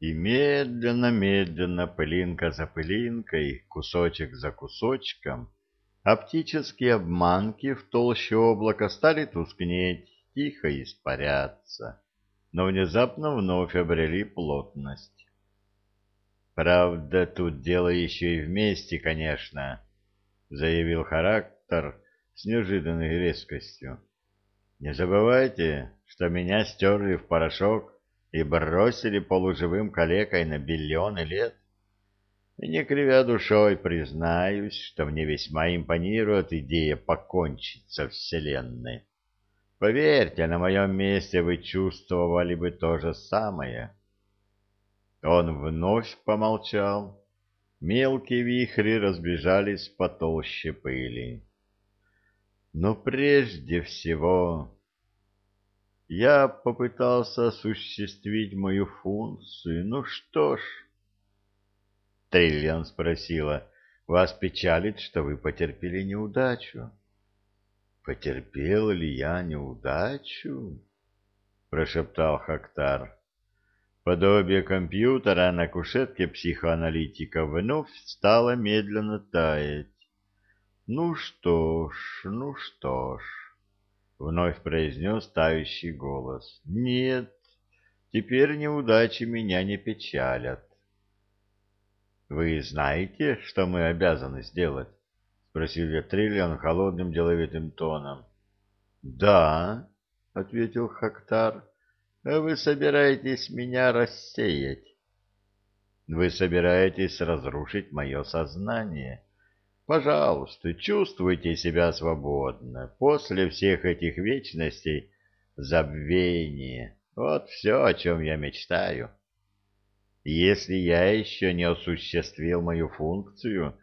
И медленно-медленно, пылинка за пылинкой, кусочек за кусочком, оптические обманки в толще облака стали тускнеть, тихо испаряться, но внезапно вновь обрели плотность. «Правда, тут дело еще и вместе, конечно», — заявил характер с неожиданной резкостью. «Не забывайте, что меня стерли в порошок и бросили полуживым калекой на биллионы лет. Не кривя душой признаюсь, что мне весьма импонирует идея покончить со Вселенной. Поверьте, на моем месте вы чувствовали бы то же самое. Он вновь помолчал. Мелкие вихри разбежались по толще пыли. Но прежде всего я попытался осуществить мою функцию. Ну что ж... Триллиан спросила, вас печалит, что вы потерпели неудачу? Потерпел ли я неудачу? Прошептал Хактар. Подобие компьютера на кушетке психоаналитика вновь стало медленно таять. Ну что ж, ну что ж. — вновь произнес тающий голос. — Нет, теперь неудачи меня не печалят. — Вы знаете, что мы обязаны сделать? — спросил я Триллиан холодным деловитым тоном. — Да, — ответил Хактар, — вы собираетесь меня рассеять. Вы собираетесь разрушить мое сознание. — Пожалуйста, чувствуйте себя свободно. После всех этих вечностей забвение. Вот все, о чем я мечтаю. Если я еще не осуществил мою функцию,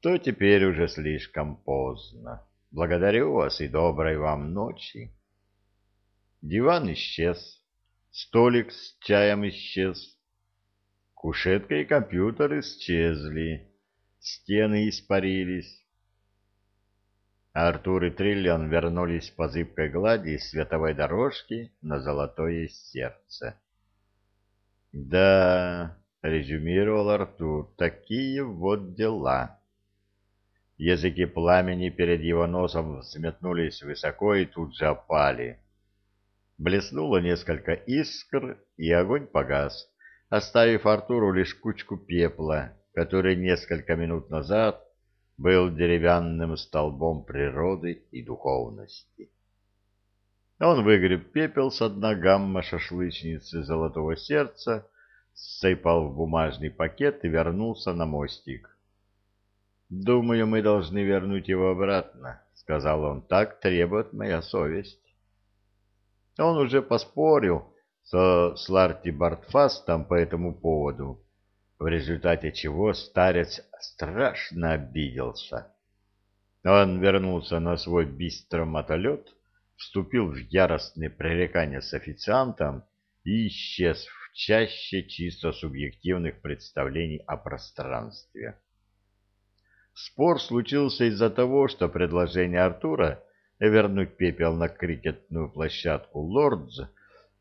то теперь уже слишком поздно. Благодарю вас и доброй вам ночи. Диван исчез, столик с чаем исчез, кушетка и компьютер исчезли стены испарились. Артур и Триллион вернулись по зыбкой глади световой дорожки на золотое сердце. «Да», — резюмировал Артур, — «такие вот дела». Языки пламени перед его носом взметнулись высоко и тут же опали. Блеснуло несколько искр, и огонь погас, оставив Артуру лишь кучку пепла, который несколько минут назад был деревянным столбом природы и духовности. Он выгреб пепел с дна гамма-шашлычницы золотого сердца, сыпал в бумажный пакет и вернулся на мостик. «Думаю, мы должны вернуть его обратно», — сказал он, — «так требует моя совесть». Он уже поспорил со Сларти Бартфастом по этому поводу, в результате чего старец страшно обиделся. Он вернулся на свой бистромотолет, вступил в яростные пререкания с официантом и исчез в чаще чисто субъективных представлений о пространстве. Спор случился из-за того, что предложение Артура вернуть пепел на крикетную площадку Лордз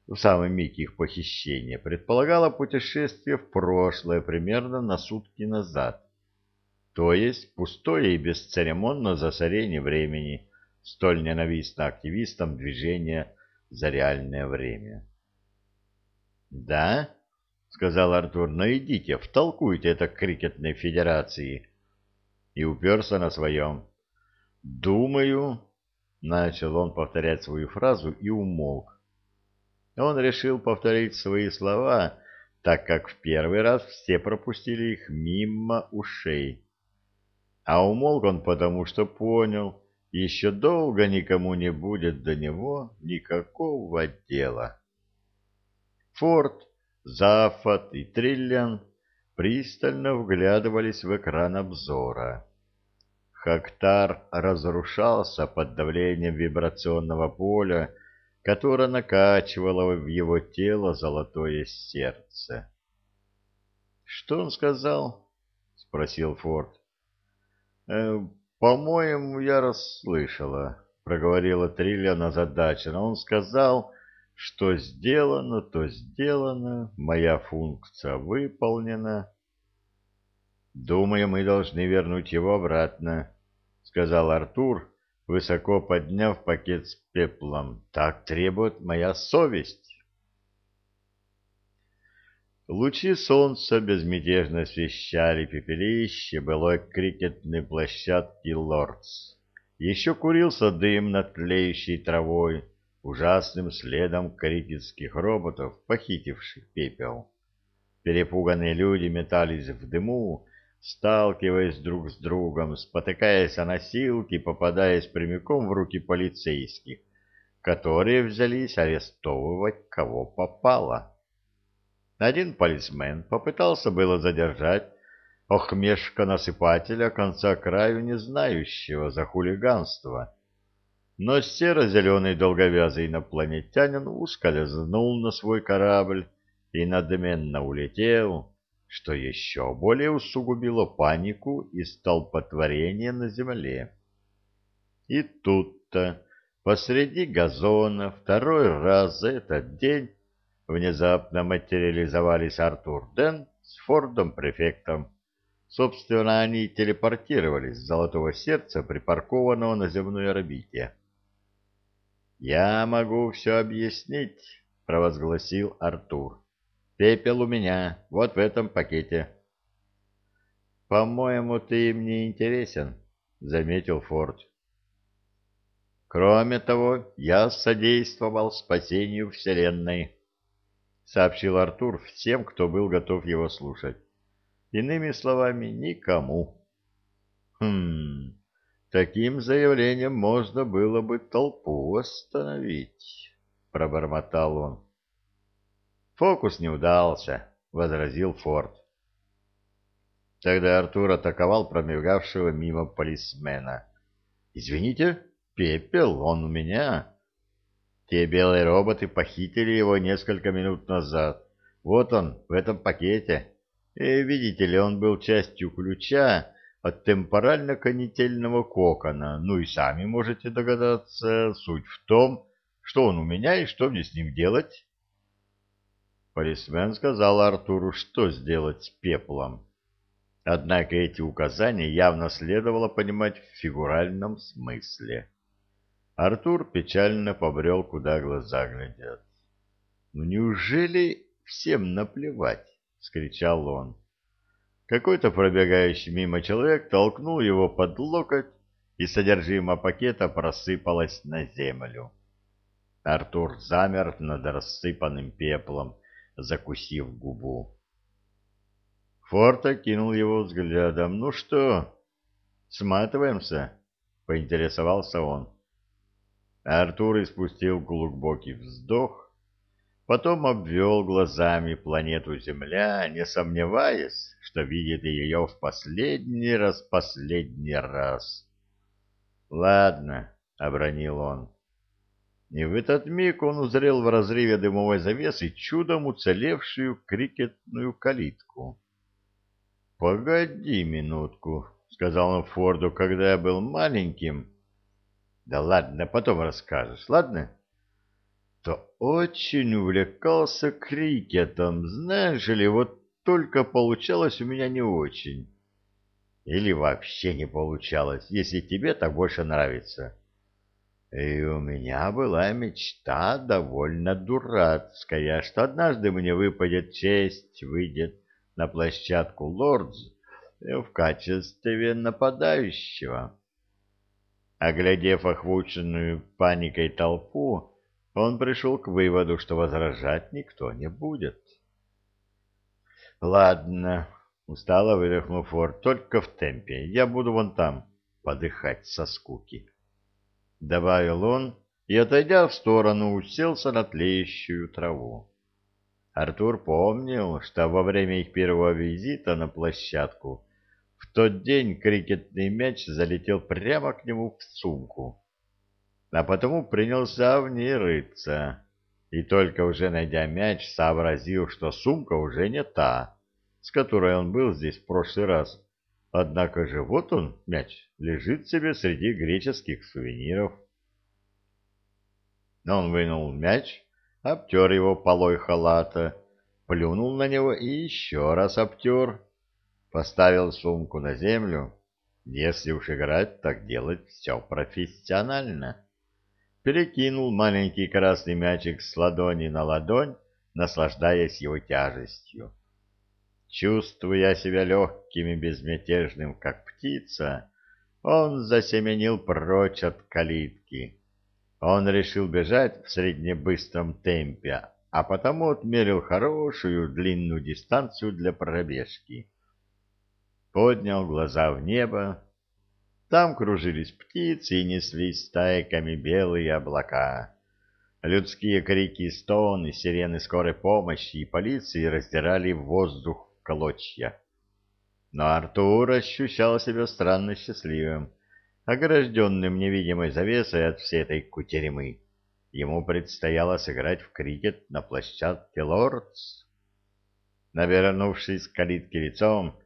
в самый миг их похищения, предполагало путешествие в прошлое примерно на сутки назад, то есть пустое и бесцеремонное засорение времени, столь ненавистно активистам движения за реальное время. «Да?» — сказал Артур, — «но идите, втолкуйте это крикетной федерации». И уперся на своем. «Думаю...» — начал он повторять свою фразу и умолк он решил повторить свои слова, так как в первый раз все пропустили их мимо ушей. А умолк он потому, что понял, еще долго никому не будет до него никакого дела. Форд, Зафот и Триллиан пристально вглядывались в экран обзора. Хактар разрушался под давлением вибрационного поля, которая накачивала в его тело золотое сердце. «Что он сказал?» — спросил Форд. «Э, «По-моему, я расслышала», — проговорила Триллиан озадаченно. «Он сказал, Что сделано, то сделано, моя функция выполнена. Думаю, мы должны вернуть его обратно, сказал Артур, высоко подняв пакет с пеплом. Так требует моя совесть. Лучи солнца безмятежно освещали пепелище былой крикетной площадки Лордс. Еще курился дым над тлеющей травой, ужасным следом крикетских роботов, похитивших пепел. Перепуганные люди метались в дыму, сталкиваясь друг с другом, спотыкаясь о носилки, попадаясь прямиком в руки полицейских, которые взялись арестовывать кого попало. Один полисмен попытался было задержать охмешка-насыпателя конца краю не знающего за хулиганство, но серо-зеленый долговязый инопланетянин ускользнул на свой корабль и надменно улетел, что еще более усугубило панику и столпотворение на земле. И тут-то посреди газона второй раз за этот день внезапно материализовались Артур Ден с Фордом-префектом. Собственно, они телепортировались с Золотого Сердца, припаркованного на земной орбите. «Я могу все объяснить», — провозгласил Артур. «Пепел у меня, вот в этом пакете». «По-моему, ты им не интересен», — заметил Форд. «Кроме того, я содействовал спасению Вселенной». — сообщил Артур всем, кто был готов его слушать. Иными словами, никому. Хм, таким заявлением можно было бы толпу остановить, — пробормотал он. Фокус не удался, — возразил Форд. Тогда Артур атаковал промигавшего мимо полисмена. — Извините, пепел, он у меня. Те белые роботы похитили его несколько минут назад. Вот он, в этом пакете. И, видите ли, он был частью ключа от темпорально-конетельного кокона. Ну и сами можете догадаться, суть в том, что он у меня и что мне с ним делать. Полисмен сказал Артуру, что сделать с пеплом. Однако эти указания явно следовало понимать в фигуральном смысле. Артур печально побрел, куда глаза глядят. «Ну неужели всем наплевать?» — скричал он. Какой-то пробегающий мимо человек толкнул его под локоть, и содержимое пакета просыпалось на землю. Артур замер над рассыпанным пеплом, закусив губу. Форта кинул его взглядом. «Ну что, сматываемся?» — поинтересовался он. Артур испустил глубокий вздох, потом обвел глазами планету Земля, не сомневаясь, что видит ее в последний раз, последний раз. «Ладно», — обронил он. И в этот миг он узрел в разрыве дымовой завесы чудом уцелевшую крикетную калитку. «Погоди минутку», — сказал он Форду, — «когда я был маленьким...» Да ладно, потом расскажешь, ладно? То очень увлекался крикетом, знаешь ли, вот только получалось у меня не очень. Или вообще не получалось, если тебе так больше нравится. И у меня была мечта довольно дурацкая, что однажды мне выпадет честь, выйдет на площадку Лордс в качестве нападающего. Оглядев охваченную паникой толпу, он пришел к выводу, что возражать никто не будет. «Ладно», — устало выдохнул Форд, — «только в темпе. Я буду вон там подыхать со скуки». Добавил он и, отойдя в сторону, уселся на тлеющую траву. Артур помнил, что во время их первого визита на площадку в тот день крикетный мяч залетел прямо к нему в сумку, а потому принялся в ней рыться. И только уже найдя мяч, сообразил, что сумка уже не та, с которой он был здесь в прошлый раз. Однако же вот он, мяч, лежит себе среди греческих сувениров. Он вынул мяч, обтер его полой халата, плюнул на него и еще раз обтер, поставил сумку на землю. Если уж играть, так делать все профессионально. Перекинул маленький красный мячик с ладони на ладонь, наслаждаясь его тяжестью. Чувствуя себя легким и безмятежным, как птица, он засеменил прочь от калитки. Он решил бежать в среднебыстром темпе, а потому отмерил хорошую длинную дистанцию для пробежки. Поднял глаза в небо. Там кружились птицы и неслись стайками белые облака. Людские крики и стоны, сирены скорой помощи и полиции раздирали воздух клочья. Но Артур ощущал себя странно счастливым огражденным невидимой завесой от всей этой кутеремы. Ему предстояло сыграть в крикет на площадке Лордс. Навернувшись к калитке лицом,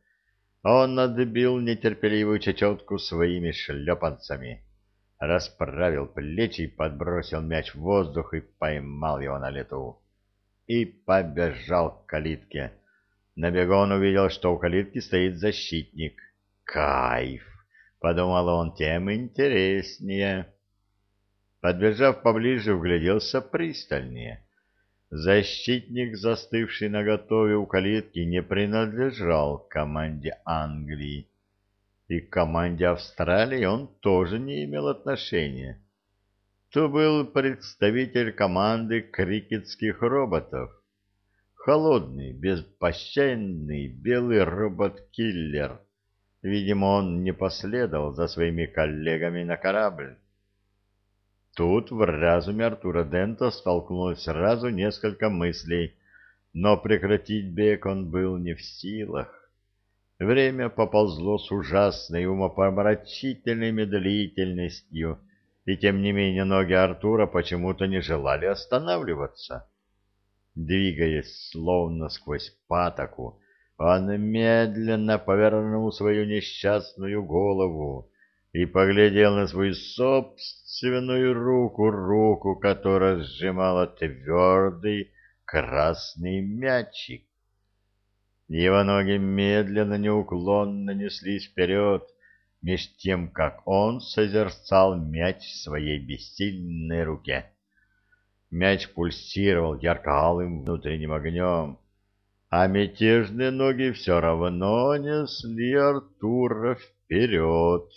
он отбил нетерпеливую чечетку своими шлепанцами, расправил плечи, подбросил мяч в воздух и поймал его на лету. И побежал к калитке. На бегу он увидел, что у калитки стоит защитник. Кайф! — подумал он, — тем интереснее. Подбежав поближе, угляделся пристальнее. Защитник, застывший наготове у калитки, не принадлежал команде Англии. И к команде Австралии он тоже не имел отношения. То был представитель команды крикетских роботов. Холодный, беспощадный белый робот-киллер — Видимо, он не последовал за своими коллегами на корабль. Тут в разуме Артура Дента столкнулось сразу несколько мыслей, но прекратить бег он был не в силах. Время поползло с ужасной умопомрачительной медлительностью, и тем не менее ноги Артура почему-то не желали останавливаться. Двигаясь словно сквозь патоку, он медленно повернул свою несчастную голову и поглядел на свою собственную руку, руку, которая сжимала твердый красный мячик. Его ноги медленно, неуклонно неслись вперед, меж тем, как он созерцал мяч в своей бессильной руке. Мяч пульсировал ярко-алым внутренним огнем, а мятежные ноги все равно несли Артура вперед.